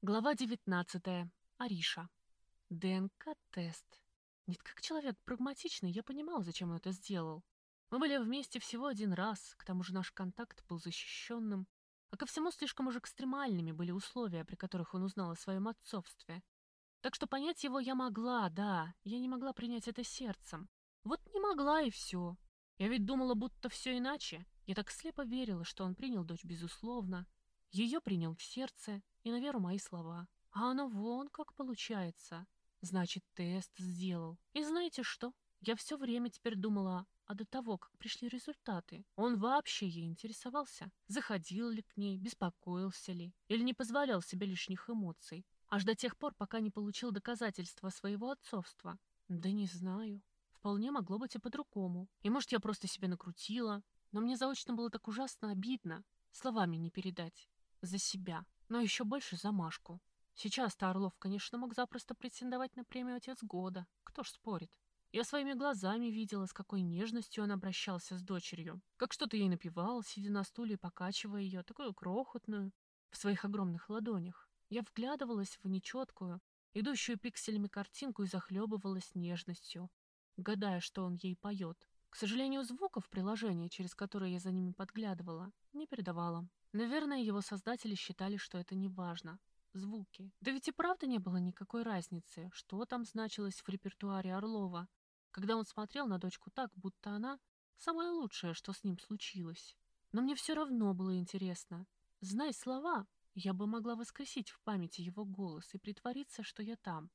Глава 19. Ариша. ДНК-тест. Нет, как человек прагматичный, я понимал, зачем он это сделал. Мы были вместе всего один раз, к тому же наш контакт был защищенным, а ко всему слишком уж экстремальными были условия, при которых он узнал о своем отцовстве. Так что понять его я могла, да, я не могла принять это сердцем. Вот не могла и все. Я ведь думала, будто все иначе. Я так слепо верила, что он принял дочь безусловно, ее принял в сердце и на веру мои слова. А оно вон как получается. Значит, тест сделал. И знаете что? Я все время теперь думала, а до того, как пришли результаты, он вообще ей интересовался? Заходил ли к ней, беспокоился ли? Или не позволял себе лишних эмоций? Аж до тех пор, пока не получил доказательства своего отцовства. Да не знаю. Вполне могло быть и по-другому. И может, я просто себя накрутила. Но мне заочно было так ужасно обидно. Словами не передать за себя, но еще больше за Машку. Сейчас-то Орлов, конечно, мог запросто претендовать на премию «Отец года». Кто ж спорит? Я своими глазами видела, с какой нежностью он обращался с дочерью. Как что-то ей напевал, сидя на стуле и покачивая ее, такую крохотную, в своих огромных ладонях. Я вглядывалась в нечеткую, идущую пикселями картинку и захлебывалась нежностью, гадая, что он ей поет. К сожалению, звуков приложения, через которое я за ними подглядывала, не передавала. Наверное, его создатели считали, что это не важно. Звуки. Да ведь и правда не было никакой разницы, что там значилось в репертуаре Орлова, когда он смотрел на дочку так, будто она самое лучшее, что с ним случилось. Но мне все равно было интересно. Знай слова, я бы могла воскресить в памяти его голос и притвориться, что я там,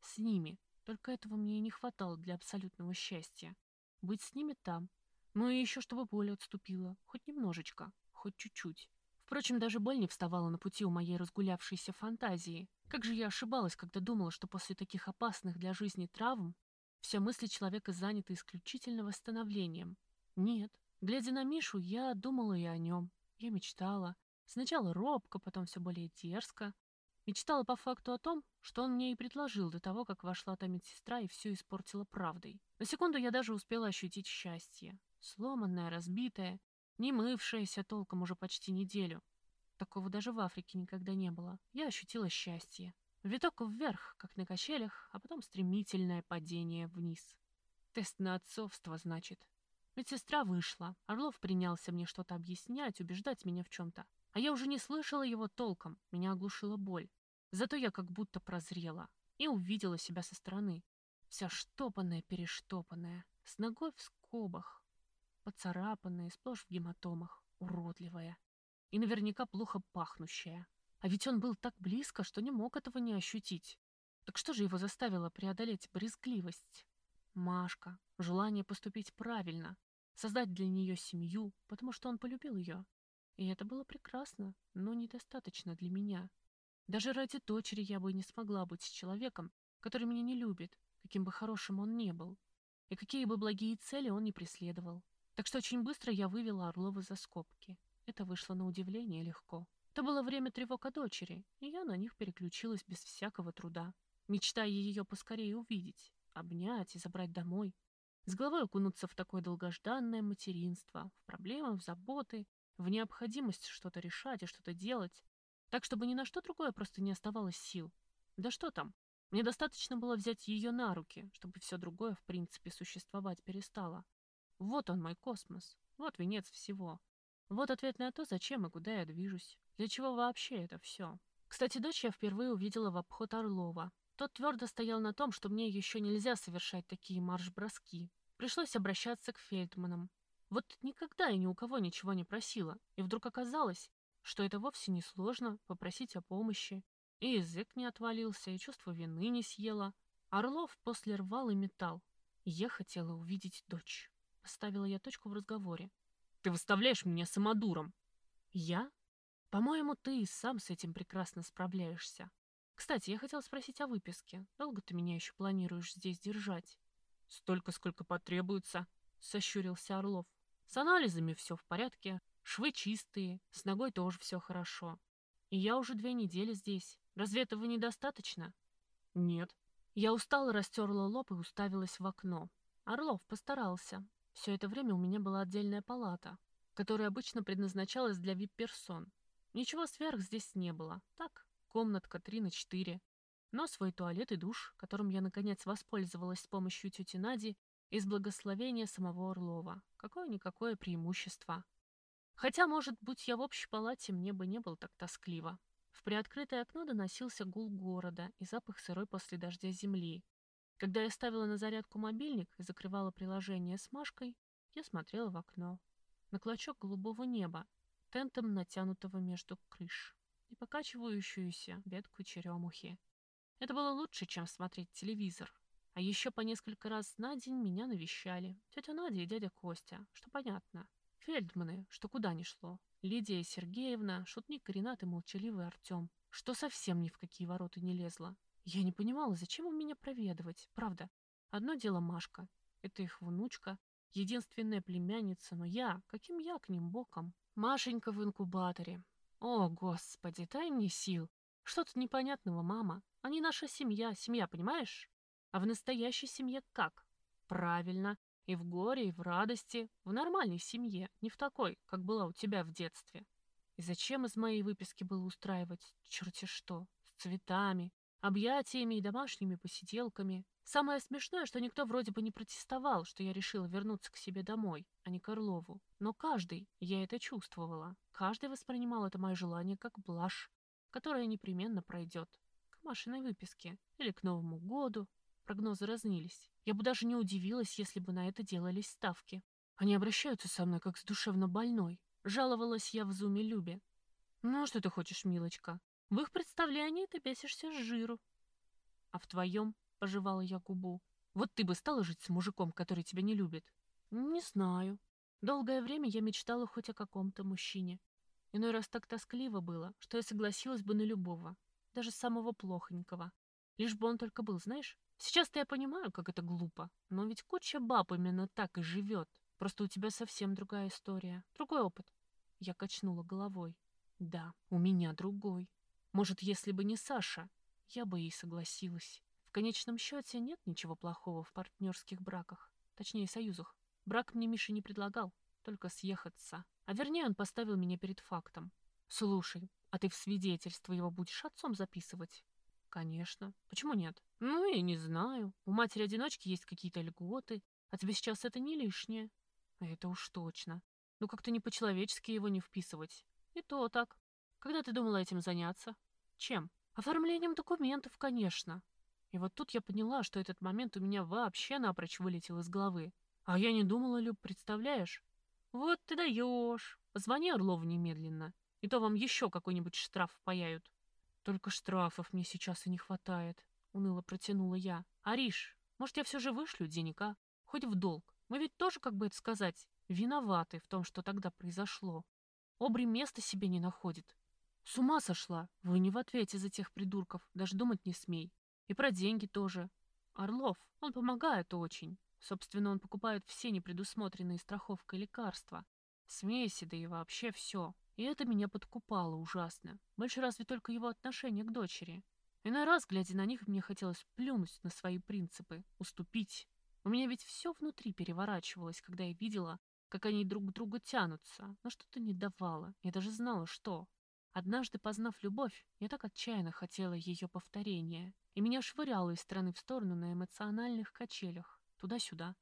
с ними. Только этого мне и не хватало для абсолютного счастья. Быть с ними там. Ну и еще чтобы боль отступила. Хоть немножечко, хоть чуть-чуть. Впрочем, даже боль не вставала на пути у моей разгулявшейся фантазии. Как же я ошибалась, когда думала, что после таких опасных для жизни травм все мысли человека заняты исключительно восстановлением. Нет. Глядя на Мишу, я думала и о нем. Я мечтала. Сначала робко, потом все более дерзко. Мечтала по факту о том, что он мне и предложил до того, как вошла та медсестра и все испортила правдой. На секунду я даже успела ощутить счастье. Сломанное, разбитое, не мывшаяся толком уже почти неделю. Такого даже в Африке никогда не было. Я ощутила счастье. Виток вверх, как на качелях, а потом стремительное падение вниз. Тест на отцовство, значит. Медсестра вышла. Орлов принялся мне что-то объяснять, убеждать меня в чем-то. А я уже не слышала его толком. Меня оглушила боль. Зато я как будто прозрела и увидела себя со стороны. Вся штопанная-перештопанная, с ногой в скобах, поцарапанная, сплошь в гематомах, уродливая и наверняка плохо пахнущая. А ведь он был так близко, что не мог этого не ощутить. Так что же его заставило преодолеть брезгливость? Машка, желание поступить правильно, создать для нее семью, потому что он полюбил ее. И это было прекрасно, но недостаточно для меня. Даже ради дочери я бы не смогла быть с человеком, который меня не любит, каким бы хорошим он ни был, и какие бы благие цели он не преследовал. Так что очень быстро я вывела Орлова за скобки. Это вышло на удивление легко. Это было время тревог о дочери, и я на них переключилась без всякого труда, мечтая ее поскорее увидеть, обнять и забрать домой. С головой окунуться в такое долгожданное материнство, в проблемы, в заботы, в необходимость что-то решать и что-то делать, так, чтобы ни на что другое просто не оставалось сил. Да что там, мне достаточно было взять ее на руки, чтобы все другое, в принципе, существовать перестало. Вот он, мой космос. Вот венец всего. Вот ответ на то, зачем и куда я движусь. Для чего вообще это все. Кстати, дочь я впервые увидела в обход Орлова. Тот твердо стоял на том, что мне еще нельзя совершать такие марш-броски. Пришлось обращаться к Фельдманам. Вот никогда я ни у кого ничего не просила. И вдруг оказалось, что это вовсе не сложно попросить о помощи. И язык не отвалился, и чувство вины не съела. Орлов после рвал и металл. Я хотела увидеть дочь. Поставила я точку в разговоре. «Ты выставляешь меня самодуром!» «Я? По-моему, ты и сам с этим прекрасно справляешься. Кстати, я хотел спросить о выписке. Долго ты меня еще планируешь здесь держать?» «Столько, сколько потребуется», — сощурился Орлов. «С анализами все в порядке, швы чистые, с ногой тоже все хорошо. И я уже две недели здесь. Разве этого недостаточно?» «Нет». Я устало растерла лоб и уставилась в окно. Орлов постарался. Все это время у меня была отдельная палата, которая обычно предназначалась для вип-персон. Ничего сверх здесь не было. Так, комнатка 3 на 4. Но свой туалет и душ, которым я наконец воспользовалась с помощью тети Нади, из благословения самого Орлова. Какое-никакое преимущество. Хотя, может, будь я в общей палате, мне бы не было так тоскливо. В приоткрытое окно доносился гул города и запах сырой после дождя земли. Когда я ставила на зарядку мобильник и закрывала приложение с Машкой, я смотрела в окно. На клочок голубого неба, тентом натянутого между крыш, и покачивающуюся ветку черемухи. Это было лучше, чем смотреть телевизор. А еще по несколько раз на день меня навещали. Тетя Надя и дядя Костя, что понятно. Фельдманы, что куда ни шло. Лидия Сергеевна, шутник Ренат и молчаливый Артем, что совсем ни в какие ворота не лезла. Я не понимала, зачем им меня проведывать, правда. Одно дело Машка, это их внучка, единственная племянница, но я, каким я к ним боком? Машенька в инкубаторе. О, господи, дай мне сил. Что тут непонятного, мама? Они наша семья, семья, понимаешь? А в настоящей семье как? Правильно, и в горе, и в радости, в нормальной семье, не в такой, как была у тебя в детстве. И зачем из моей выписки было устраивать черти что, с цветами, объятиями и домашними посиделками? Самое смешное, что никто вроде бы не протестовал, что я решила вернуться к себе домой, а не к Орлову. Но каждый, я это чувствовала, каждый воспринимал это мое желание как блажь, которая непременно пройдет. К Машиной выписке или к Новому году, Прогнозы разнились. Я бы даже не удивилась, если бы на это делались ставки. Они обращаются со мной, как с душевно больной. Жаловалась я в зуме Любе. Ну, а что ты хочешь, милочка? В их представлении ты бесишься с жиру. А в твоем, пожевала я губу, вот ты бы стала жить с мужиком, который тебя не любит? Не знаю. Долгое время я мечтала хоть о каком-то мужчине. Иной раз так тоскливо было, что я согласилась бы на любого, даже самого плохонького. Лишь бы он только был, знаешь, Сейчас-то я понимаю, как это глупо, но ведь куча баб именно так и живет. Просто у тебя совсем другая история, другой опыт. Я качнула головой. Да, у меня другой. Может, если бы не Саша, я бы и согласилась. В конечном счете нет ничего плохого в партнерских браках, точнее союзах. Брак мне Миша не предлагал, только съехаться. А вернее, он поставил меня перед фактом. Слушай, а ты в свидетельство его будешь отцом записывать? Конечно. Почему нет? Ну, я не знаю. У матери-одиночки есть какие-то льготы, а тебе сейчас это не лишнее. Это уж точно. Ну, как-то не по-человечески его не вписывать. И то так. Когда ты думала этим заняться? Чем? Оформлением документов, конечно. И вот тут я поняла, что этот момент у меня вообще напрочь вылетел из головы. А я не думала, Люб, представляешь? Вот ты даешь. Позвони Орлову немедленно. И то вам еще какой-нибудь штраф паяют. Только штрафов мне сейчас и не хватает, уныло протянула я. Ариш, может, я все же вышлю денег, а? Хоть в долг. Мы ведь тоже, как бы это сказать, виноваты в том, что тогда произошло. Обри места себе не находит. С ума сошла. Вы не в ответе за тех придурков, даже думать не смей. И про деньги тоже. Орлов, он помогает очень. Собственно, он покупает все непредусмотренные страховкой лекарства. Смеси, да и вообще все. И это меня подкупало ужасно. Больше разве только его отношение к дочери. Иной раз, глядя на них, мне хотелось плюнуть на свои принципы, уступить. У меня ведь все внутри переворачивалось, когда я видела, как они друг к другу тянутся, но что-то не давало. Я даже знала, что. Однажды, познав любовь, я так отчаянно хотела ее повторения, и меня швыряло из стороны в сторону на эмоциональных качелях, туда-сюда.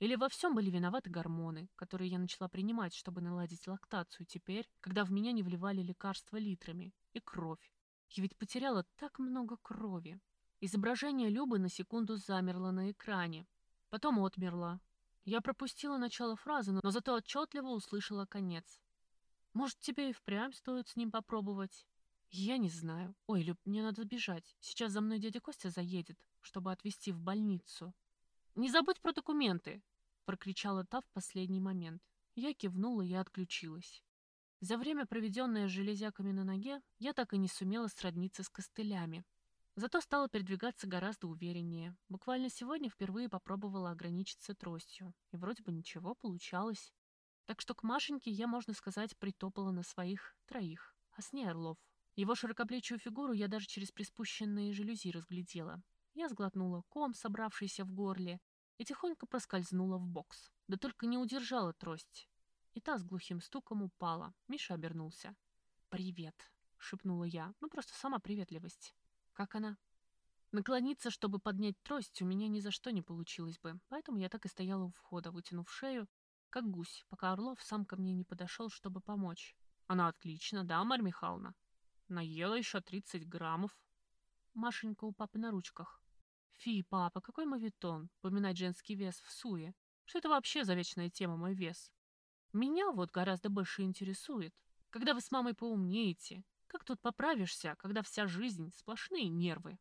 Или во всем были виноваты гормоны, которые я начала принимать, чтобы наладить лактацию теперь, когда в меня не вливали лекарства литрами, и кровь. Я ведь потеряла так много крови. Изображение Любы на секунду замерло на экране. Потом отмерло. Я пропустила начало фразы, но зато отчетливо услышала конец. Может, тебе и впрямь стоит с ним попробовать? Я не знаю. Ой, Люб, мне надо бежать. Сейчас за мной дядя Костя заедет, чтобы отвезти в больницу. Не забудь про документы, прокричала та в последний момент. Я кивнула и отключилась. За время, проведенное железяками на ноге, я так и не сумела сродниться с костылями. Зато стала передвигаться гораздо увереннее. Буквально сегодня впервые попробовала ограничиться тростью. И вроде бы ничего получалось. Так что к Машеньке я, можно сказать, притопала на своих троих. А с ней Орлов. Его широкоплечую фигуру я даже через приспущенные жалюзи разглядела. Я сглотнула ком, собравшийся в горле, и тихонько проскользнула в бокс. Да только не удержала трость. И та с глухим стуком упала. Миша обернулся. «Привет!» шепнула я. «Ну, просто сама приветливость». «Как она?» Наклониться, чтобы поднять трость, у меня ни за что не получилось бы, поэтому я так и стояла у входа, вытянув шею, как гусь, пока Орлов сам ко мне не подошел, чтобы помочь. Она отлично, да, Марья Михайловна? Наела еще 30 граммов. Машенька у папы на ручках. Фи, папа, какой мавитон, поминать женский вес в суе. Что это вообще за вечная тема, мой вес? Меня вот гораздо больше интересует, когда вы с мамой поумнеете, как тут поправишься, когда вся жизнь сплошные нервы.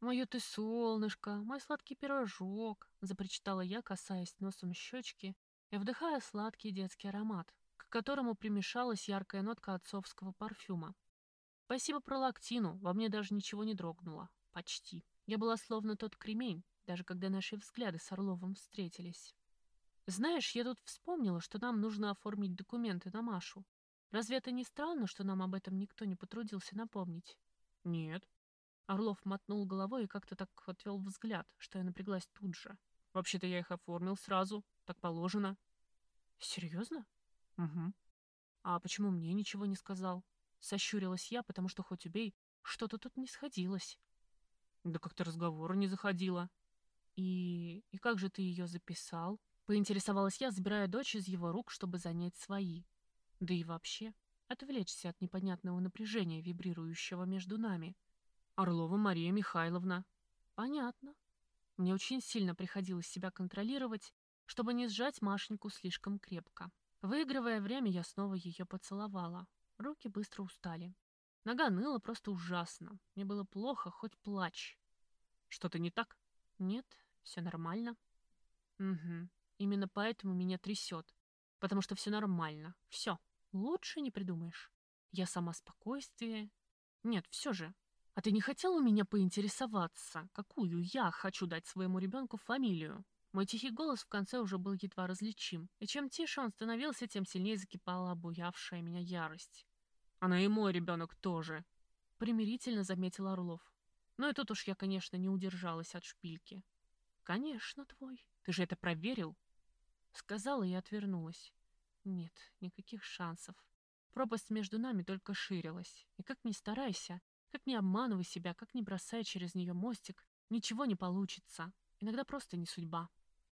«Мое ты солнышко, мой сладкий пирожок», — запричитала я, касаясь носом щечки и вдыхая сладкий детский аромат, к которому примешалась яркая нотка отцовского парфюма. Спасибо про лактину, во мне даже ничего не дрогнуло. Почти. Я была словно тот кремень, даже когда наши взгляды с Орловым встретились. Знаешь, я тут вспомнила, что нам нужно оформить документы на Машу. Разве это не странно, что нам об этом никто не потрудился напомнить? Нет, Орлов мотнул головой и как-то так отвел взгляд, что я напряглась тут же. Вообще-то я их оформил сразу, так положено. Серьезно? Угу. А почему мне ничего не сказал? Сощурилась я, потому что хоть убей, что-то тут не сходилось. Да как-то разговора не заходило. И... и как же ты ее записал? Поинтересовалась я, забирая дочь из его рук, чтобы занять свои. Да и вообще, отвлечься от непонятного напряжения, вибрирующего между нами. Орлова Мария Михайловна. Понятно. Мне очень сильно приходилось себя контролировать, чтобы не сжать Машеньку слишком крепко. Выигрывая время, я снова ее поцеловала. Руки быстро устали. Нога ныла просто ужасно. Мне было плохо, хоть плачь. Что-то не так? Нет, все нормально. Угу. Именно поэтому меня трясет. Потому что все нормально. Все. Лучше не придумаешь. Я сама спокойствие. Нет, все же, а ты не хотел у меня поинтересоваться, какую я хочу дать своему ребенку фамилию? Мой тихий голос в конце уже был едва различим, и чем тише он становился, тем сильнее закипала обуявшая меня ярость. «Она и мой ребенок тоже», — примирительно заметил Орлов. Ну и тут уж я, конечно, не удержалась от шпильки. «Конечно, твой. Ты же это проверил?» Сказала и отвернулась. Нет, никаких шансов. Пропасть между нами только ширилась. И как ни старайся, как не обманывай себя, как не бросай через нее мостик, ничего не получится. Иногда просто не судьба.